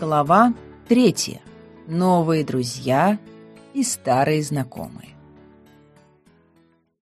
Глава третья. Новые друзья и старые знакомые.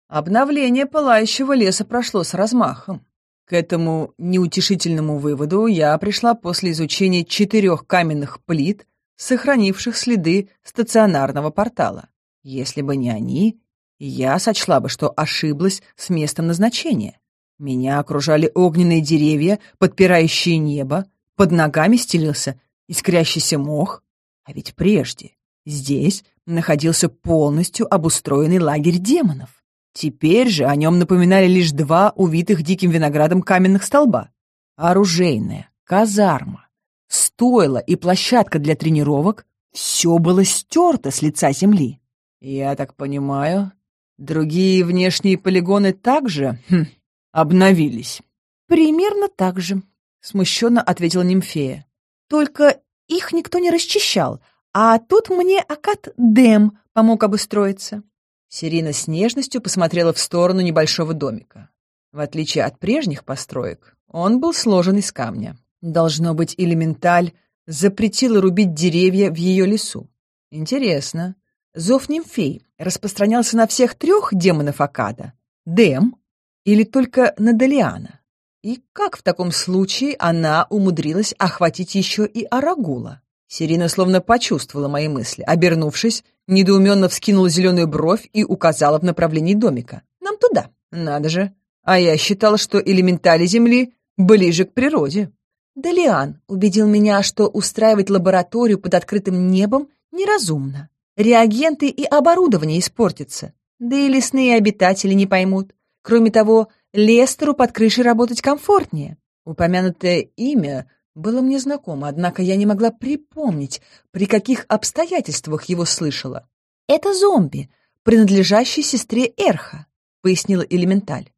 Обновление пылающего леса прошло с размахом. К этому неутешительному выводу я пришла после изучения четырех каменных плит, сохранивших следы стационарного портала. Если бы не они, я сочла бы, что ошиблась с местом назначения. Меня окружали огненные деревья, подпирающие небо, под ногами стелился искрящийся мох. А ведь прежде здесь находился полностью обустроенный лагерь демонов. Теперь же о нем напоминали лишь два увитых диким виноградом каменных столба. Оружейная, казарма, стойло и площадка для тренировок — все было стерто с лица земли. «Я так понимаю, другие внешние полигоны также хм, обновились?» «Примерно так же», — смущенно ответила Нимфея. Только их никто не расчищал, а тут мне Акад Дэм помог обустроиться». Сирина с нежностью посмотрела в сторону небольшого домика. В отличие от прежних построек, он был сложен из камня. Должно быть, элементаль запретила рубить деревья в ее лесу. Интересно. Зов нимфей распространялся на всех трех демонов Акада? Дем или только на Далиана? И как в таком случае она умудрилась охватить еще и Арагула? Сирина словно почувствовала мои мысли. Обернувшись, недоуменно вскинула зеленую бровь и указала в направлении домика. «Нам туда. Надо же. А я считала, что элементали Земли ближе к природе». Делиан убедил меня, что устраивать лабораторию под открытым небом неразумно. Реагенты и оборудование испортятся, да и лесные обитатели не поймут. Кроме того, Лестеру под крышей работать комфортнее. Упомянутое имя было мне знакомо, однако я не могла припомнить, при каких обстоятельствах его слышала. «Это зомби, принадлежащий сестре Эрха», — пояснила Элементаль.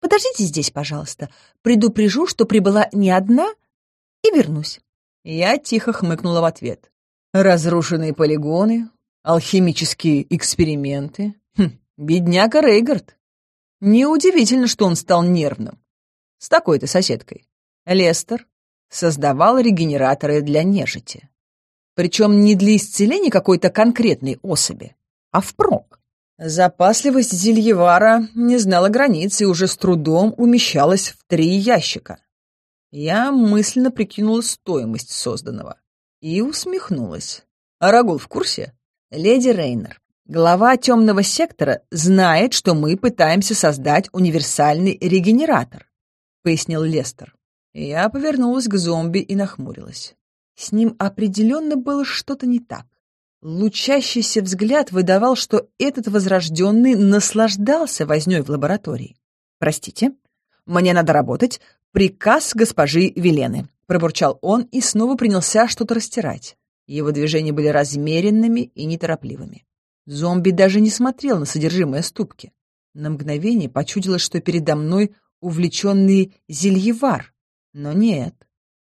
«Подождите здесь, пожалуйста. Предупрежу, что прибыла не одна, и вернусь». Я тихо хмыкнула в ответ. «Разрушенные полигоны, алхимические эксперименты. Хм, бедняга Рейгард». Неудивительно, что он стал нервным. С такой-то соседкой. Лестер создавал регенераторы для нежити. Причем не для исцеления какой-то конкретной особи, а впрок. Запасливость Зельевара не знала границ и уже с трудом умещалась в три ящика. Я мысленно прикинула стоимость созданного и усмехнулась. Арагул в курсе? Леди Рейнер. Глава темного сектора знает, что мы пытаемся создать универсальный регенератор, пояснил Лестер. Я повернулась к зомби и нахмурилась. С ним определенно было что-то не так. Лучащийся взгляд выдавал, что этот возрожденный наслаждался вознёй в лаборатории. «Простите, мне надо работать. Приказ госпожи Велены», — пробурчал он и снова принялся что-то растирать. Его движения были размеренными и неторопливыми. Зомби даже не смотрел на содержимое ступки. На мгновение почудилось, что передо мной увлеченный зельевар. Но нет.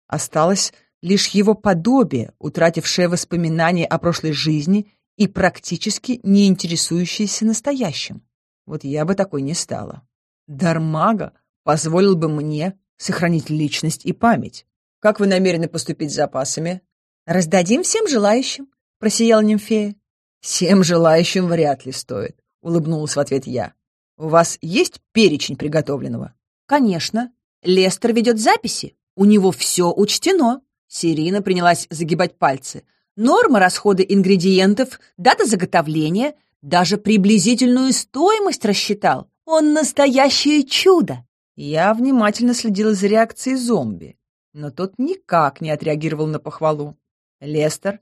Осталось лишь его подобие, утратившее воспоминания о прошлой жизни и практически не интересующееся настоящим. Вот я бы такой не стала. Дармага позволил бы мне сохранить личность и память. Как вы намерены поступить с запасами? Раздадим всем желающим, просияла нимфея. «Всем желающим вряд ли стоит», — улыбнулась в ответ я. «У вас есть перечень приготовленного?» «Конечно. Лестер ведет записи. У него все учтено». Сирина принялась загибать пальцы. «Норма расхода ингредиентов, дата заготовления, даже приблизительную стоимость рассчитал. Он настоящее чудо!» Я внимательно следила за реакцией зомби, но тот никак не отреагировал на похвалу. Лестер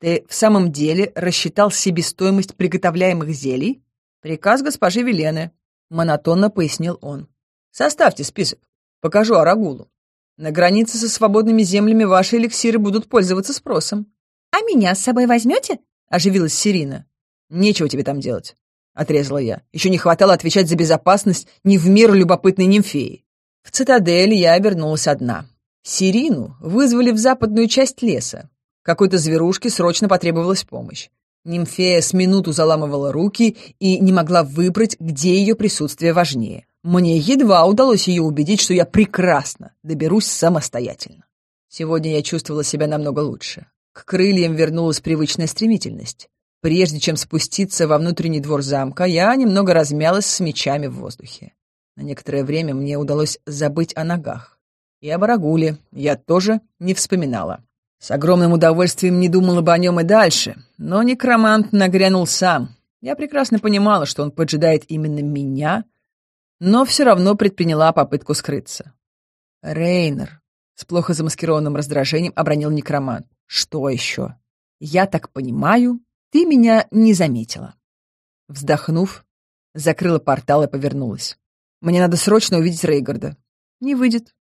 ты в самом деле рассчитал себестоимость приготовляемых зелий? Приказ госпожи Велены, монотонно пояснил он. Составьте список. Покажу Арагулу. На границе со свободными землями ваши эликсиры будут пользоваться спросом. А меня с собой возьмете? Оживилась Сирина. Нечего тебе там делать, отрезала я. Еще не хватало отвечать за безопасность не в меру любопытной нимфеи. В цитадели я обернулась одна. Сирину вызвали в западную часть леса, какой-то зверушке срочно потребовалась помощь. Нимфея с минуту заламывала руки и не могла выбрать, где ее присутствие важнее. Мне едва удалось ее убедить, что я прекрасно доберусь самостоятельно. Сегодня я чувствовала себя намного лучше. К крыльям вернулась привычная стремительность. Прежде чем спуститься во внутренний двор замка, я немного размялась с мечами в воздухе. На некоторое время мне удалось забыть о ногах. И о барагуле я тоже не вспоминала. С огромным удовольствием не думала бы о нем и дальше, но некромант нагрянул сам. Я прекрасно понимала, что он поджидает именно меня, но все равно предприняла попытку скрыться. «Рейнер», — с плохо замаскированным раздражением обронил некромант. «Что еще? Я так понимаю, ты меня не заметила». Вздохнув, закрыла портал и повернулась. «Мне надо срочно увидеть Рейгарда». «Не выйдет».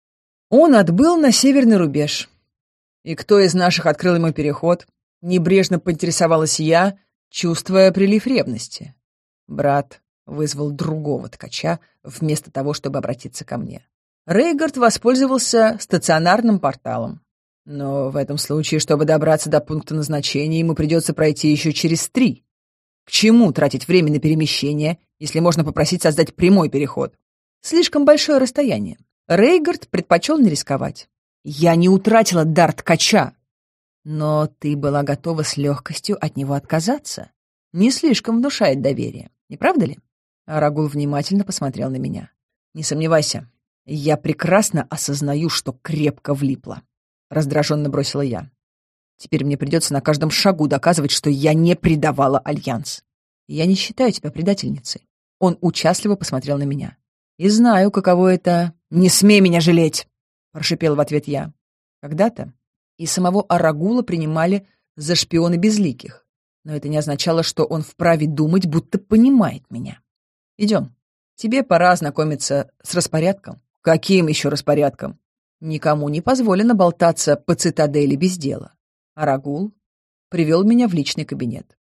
Он отбыл на северный рубеж. И кто из наших открыл ему переход? Небрежно поинтересовалась я, чувствуя прилив ревности. Брат вызвал другого ткача вместо того, чтобы обратиться ко мне. Рейгард воспользовался стационарным порталом. Но в этом случае, чтобы добраться до пункта назначения, ему придется пройти еще через три. К чему тратить время на перемещение, если можно попросить создать прямой переход? Слишком большое расстояние. Рейгард предпочел не рисковать. Я не утратила дар ткача. Но ты была готова с легкостью от него отказаться. Не слишком внушает доверие, не правда ли? Арагул внимательно посмотрел на меня. Не сомневайся, я прекрасно осознаю, что крепко влипла. Раздраженно бросила я. Теперь мне придется на каждом шагу доказывать, что я не предавала Альянс. Я не считаю тебя предательницей. Он участливо посмотрел на меня. И знаю, каково это... Не смей меня жалеть! — прошипел в ответ я. Когда-то и самого Арагула принимали за шпиона безликих, но это не означало, что он вправе думать, будто понимает меня. Идем. Тебе пора ознакомиться с распорядком. Каким еще распорядком? Никому не позволено болтаться по цитадели без дела. Арагул привел меня в личный кабинет.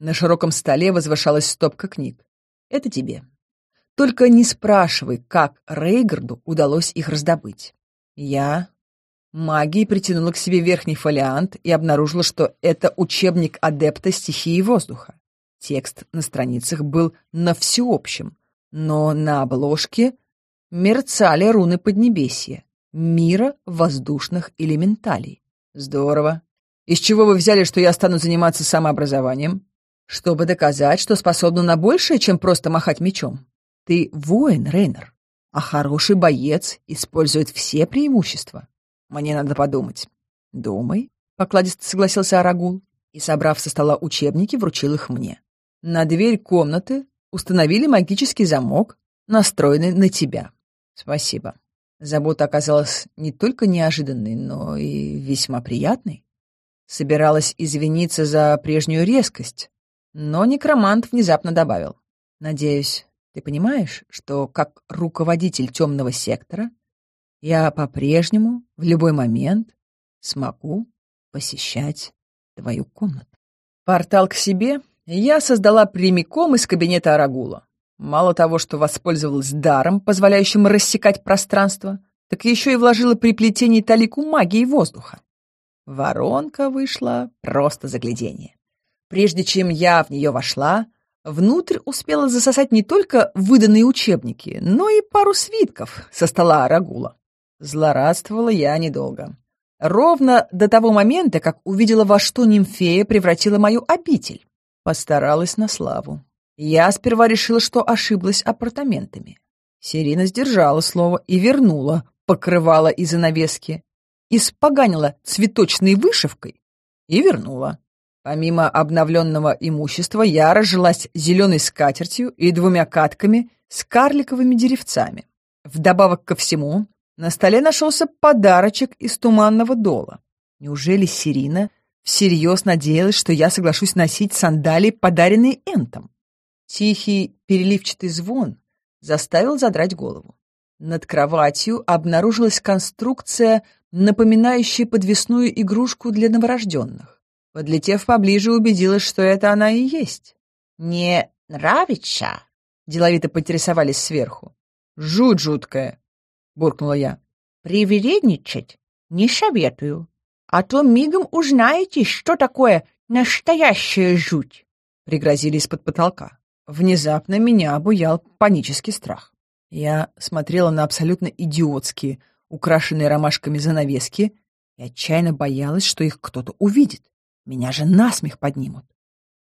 На широком столе возвышалась стопка книг. Это тебе. Только не спрашивай, как Рейгарду удалось их раздобыть. Я магией притянула к себе верхний фолиант и обнаружила, что это учебник адепта стихии воздуха. Текст на страницах был на всеобщем, но на обложке мерцали руны Поднебесья, мира воздушных элементалей. Здорово. Из чего вы взяли, что я стану заниматься самообразованием? Чтобы доказать, что способна на большее, чем просто махать мечом. Ты воин, Рейнер. А хороший боец использует все преимущества. Мне надо подумать. Думай, — покладисто согласился Арагул и, собрав со стола учебники, вручил их мне. На дверь комнаты установили магический замок, настроенный на тебя. Спасибо. Забота оказалась не только неожиданной, но и весьма приятной. Собиралась извиниться за прежнюю резкость, но некромант внезапно добавил. Надеюсь, ты понимаешь, что как руководитель темного сектора я по-прежнему в любой момент смогу посещать твою комнату. Портал к себе я создала прямиком из кабинета Арагула. Мало того, что воспользовалась даром, позволяющим рассекать пространство, так еще и вложила при плетении талику магии воздуха. Воронка вышла просто заглядение. Прежде чем я в нее вошла, Внутрь успела засосать не только выданные учебники, но и пару свитков со стола Арагула. Злорадствовала я недолго. Ровно до того момента, как увидела, во что нимфея превратила мою обитель. Постаралась на славу. Я сперва решила, что ошиблась апартаментами. Сирина сдержала слово и вернула покрывала и занавески, испоганила цветочной вышивкой и вернула. Помимо обновленного имущества, я разжилась зеленой скатертью и двумя катками с карликовыми деревцами. Вдобавок ко всему, на столе нашелся подарочек из туманного дола. Неужели Сирина всерьез надеялась, что я соглашусь носить сандалии, подаренные Энтом? Тихий переливчатый звон заставил задрать голову. Над кроватью обнаружилась конструкция, напоминающая подвесную игрушку для новорожденных. Подлетев поближе, убедилась, что это она и есть. «Не нравится?» — деловито поинтересовались сверху. «Жуть жуткая!» — буркнула я. «Привередничать не советую, а то мигом узнаете, что такое настоящая жуть!» — пригрозили из-под потолка. Внезапно меня обуял панический страх. Я смотрела на абсолютно идиотские, украшенные ромашками занавески и отчаянно боялась, что их кто-то увидит. Меня же насмех поднимут.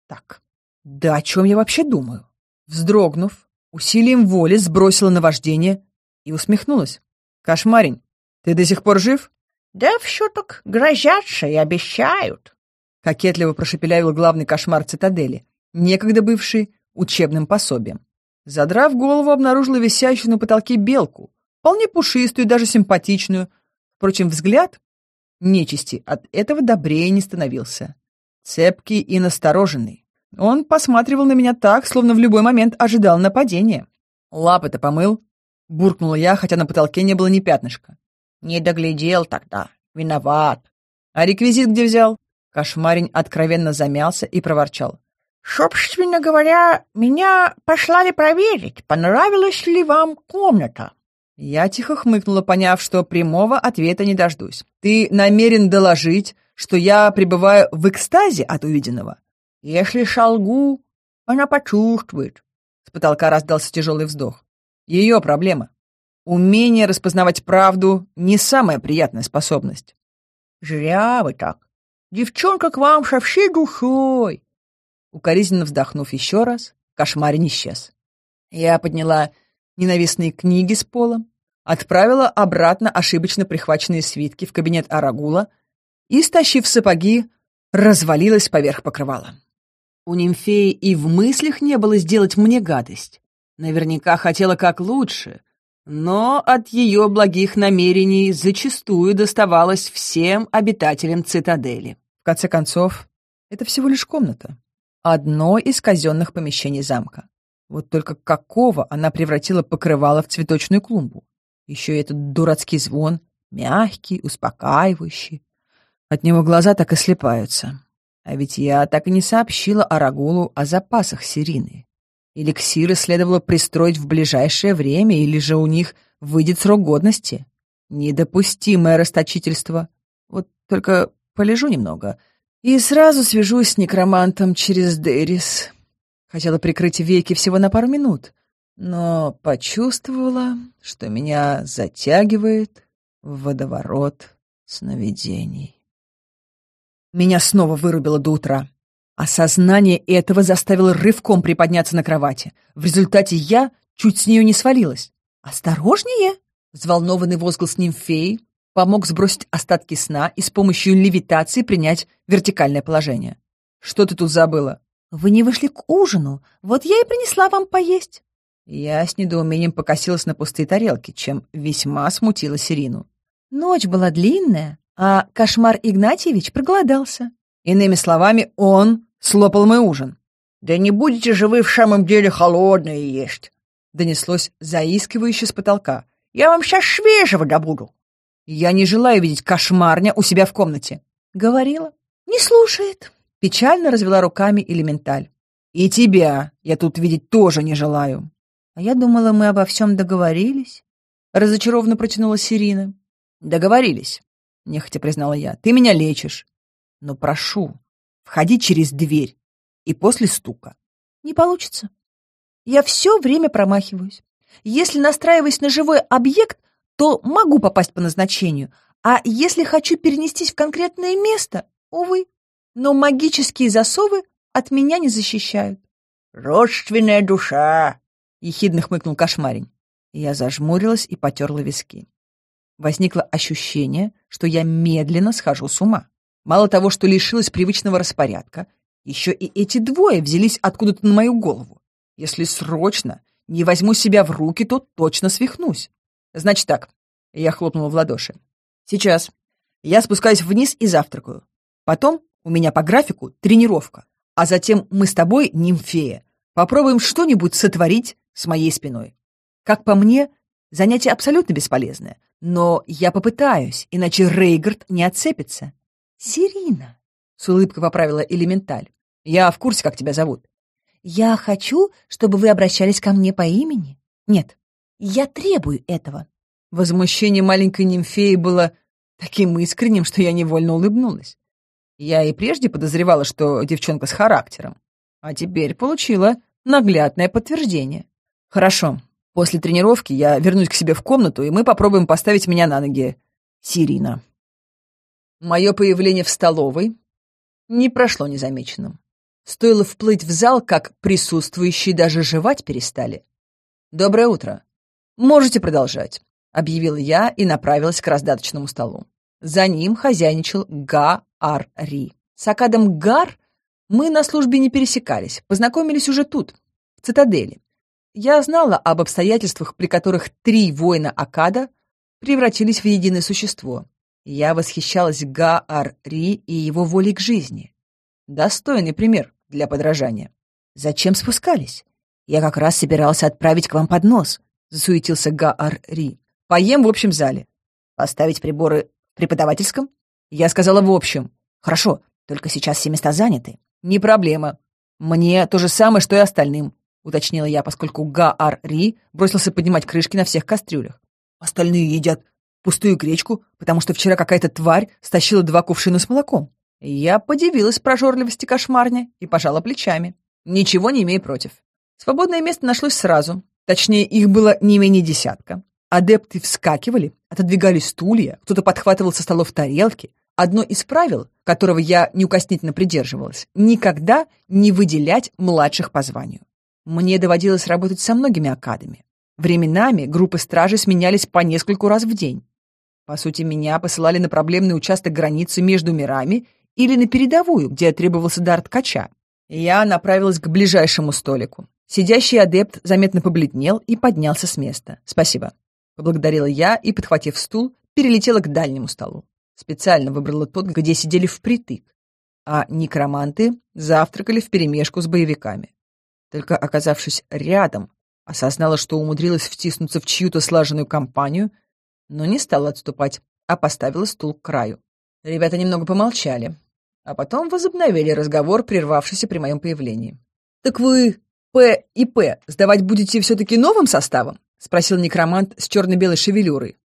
Так, да о чем я вообще думаю? Вздрогнув, усилием воли сбросила наваждение и усмехнулась. Кошмарень, ты до сих пор жив? Да все так грозятся и обещают. Кокетливо прошепелявил главный кошмар цитадели, некогда бывший учебным пособием. Задрав голову, обнаружила висящую на потолке белку, вполне пушистую и даже симпатичную. Впрочем, взгляд нечисти, от этого добрее не становился. Цепкий и настороженный. Он посматривал на меня так, словно в любой момент ожидал нападения. «Лапы-то помыл?» — буркнула я, хотя на потолке не было ни пятнышка. «Не доглядел тогда. Виноват». «А реквизит где взял?» Кошмарень откровенно замялся и проворчал. «Собственно говоря, меня послали проверить, понравилась ли вам комната». Я тихо хмыкнула, поняв, что прямого ответа не дождусь. «Ты намерен доложить, что я пребываю в экстазе от увиденного?» «Если шалгу, она почувствует». С потолка раздался тяжелый вздох. «Ее проблема. Умение распознавать правду — не самая приятная способность». «Зря вы так. Девчонка к вам со всей душой!» Укоризненно вздохнув еще раз, кошмарин исчез. Я подняла ненавистные книги с пола, отправила обратно ошибочно прихваченные свитки в кабинет Арагула и, стащив сапоги, развалилась поверх покрывала. У нимфеи и в мыслях не было сделать мне гадость. Наверняка хотела как лучше, но от ее благих намерений зачастую доставалось всем обитателям цитадели. В конце концов, это всего лишь комната. Одно из казенных помещений замка. Вот только какого она превратила покрывало в цветочную клумбу? Еще и этот дурацкий звон, мягкий, успокаивающий. От него глаза так и слепаются. А ведь я так и не сообщила Арагулу о запасах серины. Эликсиры следовало пристроить в ближайшее время, или же у них выйдет срок годности. Недопустимое расточительство. Вот только полежу немного и сразу свяжусь с некромантом через Дерис. Хотела прикрыть веки всего на пару минут, но почувствовала, что меня затягивает в водоворот сновидений. Меня снова вырубило до утра. Осознание этого заставило рывком приподняться на кровати. В результате я чуть с нее не свалилась. «Осторожнее!» — взволнованный возглас нимфеи помог сбросить остатки сна и с помощью левитации принять вертикальное положение. «Что ты тут забыла?» Вы не вышли к ужину, вот я и принесла вам поесть». Я с недоумением покосилась на пустые тарелки, чем весьма смутила Сирину. Ночь была длинная, а кошмар Игнатьевич проголодался. Иными словами, он слопал мой ужин. «Да не будете же вы в самом деле холодное есть!» Донеслось заискивающе с потолка. «Я вам сейчас свежего добуду!» «Я не желаю видеть кошмарня у себя в комнате!» Говорила. «Не слушает!» Печально развела руками элементаль. «И тебя я тут видеть тоже не желаю». «А я думала, мы обо всем договорились», — разочарованно протянула Сирина. «Договорились», — нехотя признала я. «Ты меня лечишь. Но прошу, входи через дверь и после стука». «Не получится. Я все время промахиваюсь. Если настраиваюсь на живой объект, то могу попасть по назначению, а если хочу перенестись в конкретное место, увы, но магические засовы от меня не защищают. «Родственная душа!» — ехидно хмыкнул кошмарень. Я зажмурилась и потерла виски. Возникло ощущение, что я медленно схожу с ума. Мало того, что лишилась привычного распорядка, еще и эти двое взялись откуда-то на мою голову. Если срочно не возьму себя в руки, то точно свихнусь. Значит так, я хлопнула в ладоши. Сейчас. Я спускаюсь вниз и завтракаю. Потом у меня по графику тренировка, а затем мы с тобой, нимфея, попробуем что-нибудь сотворить с моей спиной. Как по мне, занятие абсолютно бесполезное, но я попытаюсь, иначе Рейгард не отцепится. Сирина, с улыбкой поправила элементаль. Я в курсе, как тебя зовут. Я хочу, чтобы вы обращались ко мне по имени. Нет, я требую этого. Возмущение маленькой нимфеи было таким искренним, что я невольно улыбнулась. Я и прежде подозревала, что девчонка с характером, а теперь получила наглядное подтверждение. Хорошо, после тренировки я вернусь к себе в комнату, и мы попробуем поставить меня на ноги. Сирина. Мое появление в столовой не прошло незамеченным. Стоило вплыть в зал, как присутствующие даже жевать перестали. «Доброе утро. Можете продолжать», — объявила я и направилась к раздаточному столу. За ним хозяйничал Га-Ар-Ри. С Акадом Гар мы на службе не пересекались, познакомились уже тут, в цитадели. Я знала об обстоятельствах, при которых три воина Акада превратились в единое существо. Я восхищалась Га-Ар-Ри и его волей к жизни. Достойный пример для подражания. «Зачем спускались? Я как раз собирался отправить к вам поднос», — засуетился Га-Ар-Ри. «Поем в общем зале. Поставить приборы Преподавательском? Я сказала в общем. Хорошо, только сейчас все места заняты. Не проблема. Мне то же самое, что и остальным, уточнила я, поскольку Гаар Ри бросился поднимать крышки на всех кастрюлях. Остальные едят пустую гречку, потому что вчера какая-то тварь стащила два кувшина с молоком. Я подивилась прожорливости кошмарня и пожала плечами. Ничего не имею против. Свободное место нашлось сразу. Точнее, их было не менее десятка. Адепты вскакивали, отодвигали стулья, кто-то подхватывал со столов тарелки. Одно из правил, которого я неукоснительно придерживалась, никогда не выделять младших по званию. Мне доводилось работать со многими акадами. Временами группы стражи сменялись по нескольку раз в день. По сути, меня посылали на проблемный участок границы между мирами или на передовую, где требовался дар ткача. Я направилась к ближайшему столику. Сидящий адепт заметно побледнел и поднялся с места. «Спасибо. — поблагодарила я и, подхватив стул, перелетела к дальнему столу. Специально выбрала тот, где сидели впритык, а некроманты завтракали вперемешку с боевиками. Только оказавшись рядом, осознала, что умудрилась втиснуться в чью-то слаженную компанию, но не стала отступать, а поставила стул к краю. Ребята немного помолчали, а потом возобновили разговор, прервавшийся при моем появлении. «Так вы П и П сдавать будете все-таки новым составом?» спросил некромант с черно-белой шевелюрой.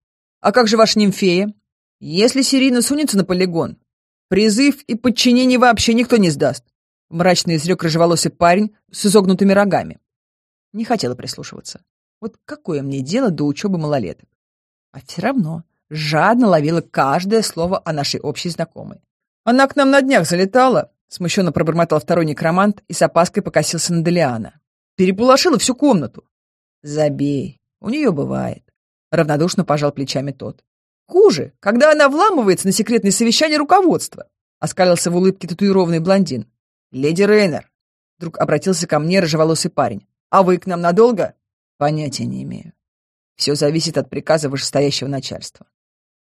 «А как же ваша нимфея? Если Сирина сунется на полигон, призыв и подчинение вообще никто не сдаст», — мрачно изрек рыжеволосый парень с изогнутыми рогами. Не хотела прислушиваться. Вот какое мне дело до учебы малолеток? А все равно жадно ловила каждое слово о нашей общей знакомой. «Она к нам на днях залетала», — смущенно пробормотал второй некромант и с опаской покосился на Делиана. «Переполошила всю комнату». «Забей. У нее бывает. Равнодушно пожал плечами тот. Хуже, когда она вламывается на секретное совещание руководства. Оскалился в улыбке татуированный блондин. Леди Рейнер. Вдруг обратился ко мне рыжеволосый парень. А вы к нам надолго? Понятия не имею. Все зависит от приказа вышестоящего начальства.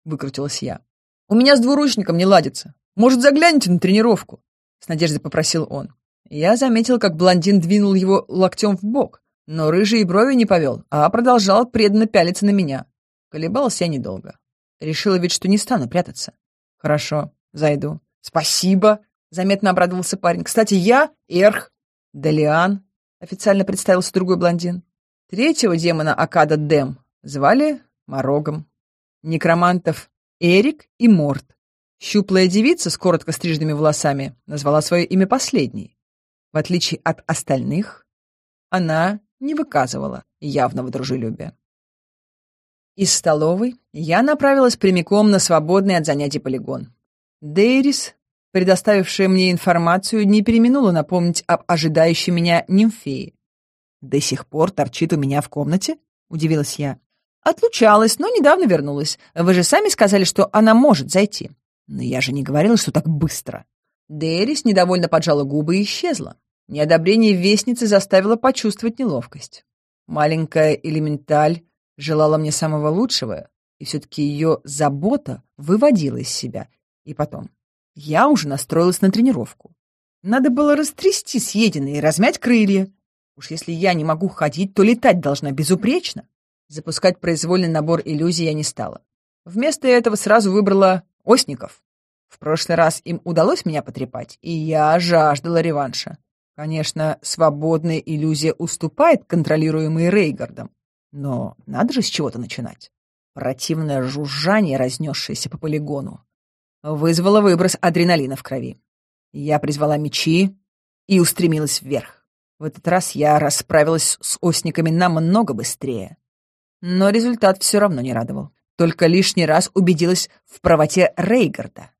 Выкрутилась я. У меня с двуручником не ладится. Может, загляните на тренировку? С надеждой попросил он. Я заметил, как блондин двинул его локтем в бок, но рыжий брови не повел, а продолжал преданно пялиться на меня. Колебалась я недолго. Решила ведь, что не стану прятаться. Хорошо, зайду. Спасибо, заметно обрадовался парень. Кстати, я Эрх Далиан, официально представился другой блондин. Третьего демона Акада Дем звали Морогом. Некромантов Эрик и Морт. Щуплая девица с коротко стрижными волосами назвала свое имя последней. В отличие от остальных, она не выказывала явного дружелюбия. Из столовой я направилась прямиком на свободный от занятий полигон. Дейрис, предоставившая мне информацию, не переминула напомнить об ожидающей меня нимфеи. «До сих пор торчит у меня в комнате?» — удивилась я. «Отлучалась, но недавно вернулась. Вы же сами сказали, что она может зайти». «Но я же не говорила, что так быстро». Дэрис недовольно поджала губы и исчезла. Неодобрение вестницы заставило почувствовать неловкость. Маленькая элементаль желала мне самого лучшего, и все-таки ее забота выводила из себя. И потом, я уже настроилась на тренировку. Надо было растрясти съеденные и размять крылья. Уж если я не могу ходить, то летать должна безупречно. Запускать произвольный набор иллюзий я не стала. Вместо этого сразу выбрала осников. В прошлый раз им удалось меня потрепать, и я жаждала реванша. Конечно, свободная иллюзия уступает контролируемой Рейгардом, но надо же с чего-то начинать. Противное жужжание, разнесшееся по полигону, вызвало выброс адреналина в крови. Я призвала мечи и устремилась вверх. В этот раз я расправилась с осниками намного быстрее. Но результат все равно не радовал. Только лишний раз убедилась в правоте Рейгарда.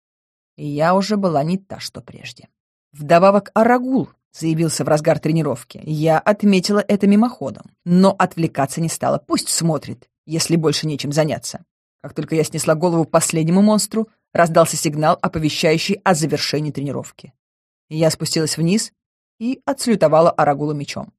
Я уже была не та, что прежде. Вдобавок Арагул заявился в разгар тренировки. Я отметила это мимоходом, но отвлекаться не стала. Пусть смотрит, если больше нечем заняться. Как только я снесла голову последнему монстру, раздался сигнал, оповещающий о завершении тренировки. Я спустилась вниз и отслютовала Арагула мечом.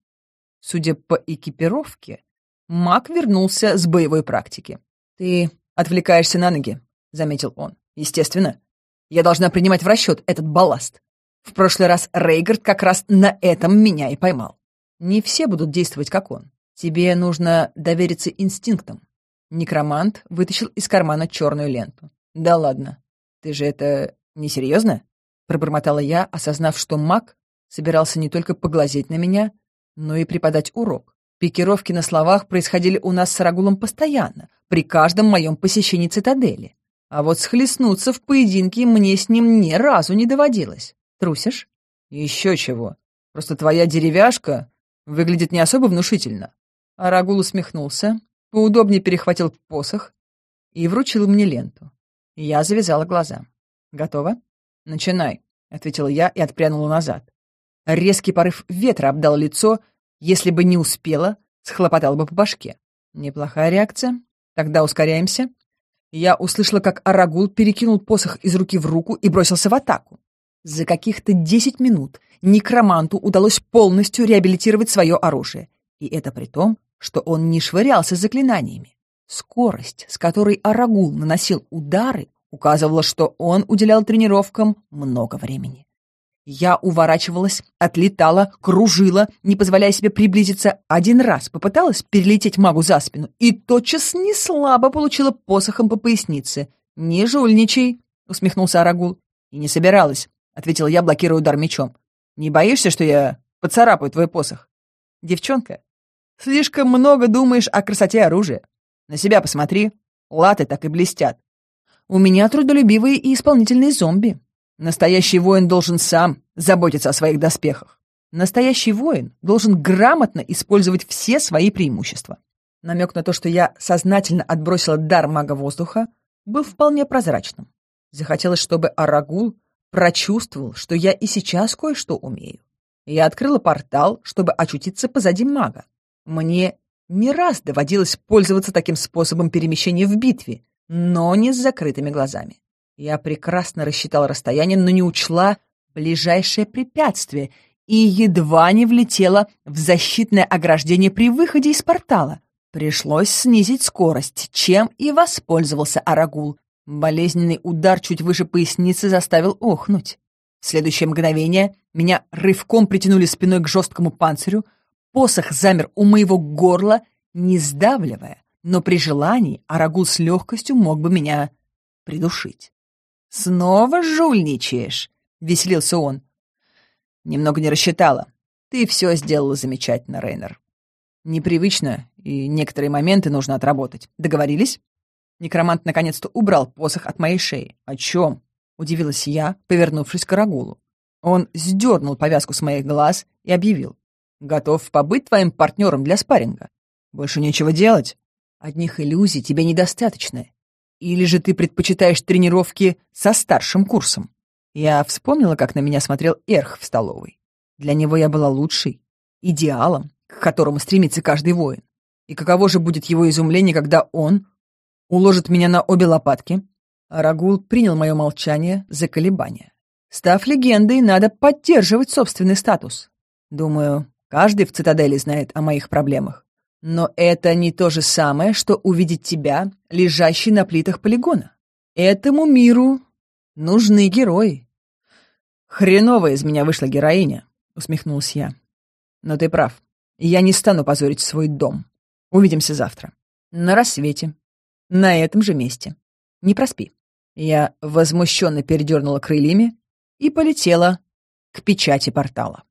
Судя по экипировке, маг вернулся с боевой практики. «Ты отвлекаешься на ноги», — заметил он. «Естественно. Я должна принимать в расчет этот балласт. В прошлый раз Рейгард как раз на этом меня и поймал. Не все будут действовать, как он. Тебе нужно довериться инстинктам. Некромант вытащил из кармана черную ленту. «Да ладно. Ты же это несерьезно?» Пробормотала я, осознав, что маг собирался не только поглазеть на меня, но и преподать урок. Пикировки на словах происходили у нас с Рагулом постоянно, при каждом моем посещении цитадели. А вот схлестнуться в поединке мне с ним ни разу не доводилось. Трусишь? Еще чего. Просто твоя деревяшка выглядит не особо внушительно. Арагул усмехнулся, поудобнее перехватил посох и вручил мне ленту. Я завязала глаза. Готово? Начинай, ответила я и отпрянула назад. Резкий порыв ветра обдал лицо, если бы не успела, схлопотал бы по башке. Неплохая реакция. Тогда ускоряемся. Я услышала, как Арагул перекинул посох из руки в руку и бросился в атаку. За каких-то 10 минут некроманту удалось полностью реабилитировать свое оружие. И это при том, что он не швырялся заклинаниями. Скорость, с которой Арагул наносил удары, указывала, что он уделял тренировкам много времени. Я уворачивалась, отлетала, кружила, не позволяя себе приблизиться. Один раз попыталась перелететь магу за спину и тотчас неслабо получила посохом по пояснице. «Не жульничай», — усмехнулся Арагул. И не собиралась ответил я, блокируя удар мечом. «Не боишься, что я поцарапаю твой посох?» «Девчонка, слишком много думаешь о красоте оружия. На себя посмотри, латы так и блестят. У меня трудолюбивые и исполнительные зомби. Настоящий воин должен сам заботиться о своих доспехах. Настоящий воин должен грамотно использовать все свои преимущества». Намек на то, что я сознательно отбросила дар мага воздуха, был вполне прозрачным. Захотелось, чтобы Арагул прочувствовал, что я и сейчас кое-что умею. Я открыла портал, чтобы очутиться позади мага. Мне не раз доводилось пользоваться таким способом перемещения в битве, но не с закрытыми глазами. Я прекрасно рассчитала расстояние, но не учла ближайшее препятствие и едва не влетела в защитное ограждение при выходе из портала. Пришлось снизить скорость, чем и воспользовался Арагул, Болезненный удар чуть выше поясницы заставил охнуть. В следующее мгновение меня рывком притянули спиной к жесткому панцирю, посох замер у моего горла, не сдавливая, но при желании Арагул с легкостью мог бы меня придушить. «Снова жульничаешь?» — веселился он. «Немного не рассчитала. Ты все сделала замечательно, Рейнер. Непривычно, и некоторые моменты нужно отработать. Договорились?» Некромант наконец-то убрал посох от моей шеи. «О чем?» — удивилась я, повернувшись к Карагулу. Он сдернул повязку с моих глаз и объявил. «Готов побыть твоим партнером для спарринга. Больше нечего делать. Одних иллюзий тебе недостаточно. Или же ты предпочитаешь тренировки со старшим курсом?» Я вспомнила, как на меня смотрел Эрх в столовой. Для него я была лучшей, идеалом, к которому стремится каждый воин. И каково же будет его изумление, когда он уложит меня на обе лопатки. А Рагул принял мое молчание за колебание. Став легендой, надо поддерживать собственный статус. Думаю, каждый в цитадели знает о моих проблемах. Но это не то же самое, что увидеть тебя, лежащий на плитах полигона. Этому миру нужны герои. Хреново из меня вышла героиня, Усмехнулся я. Но ты прав. Я не стану позорить свой дом. Увидимся завтра. На рассвете. На этом же месте. Не проспи. Я возмущенно передернула крыльями и полетела к печати портала.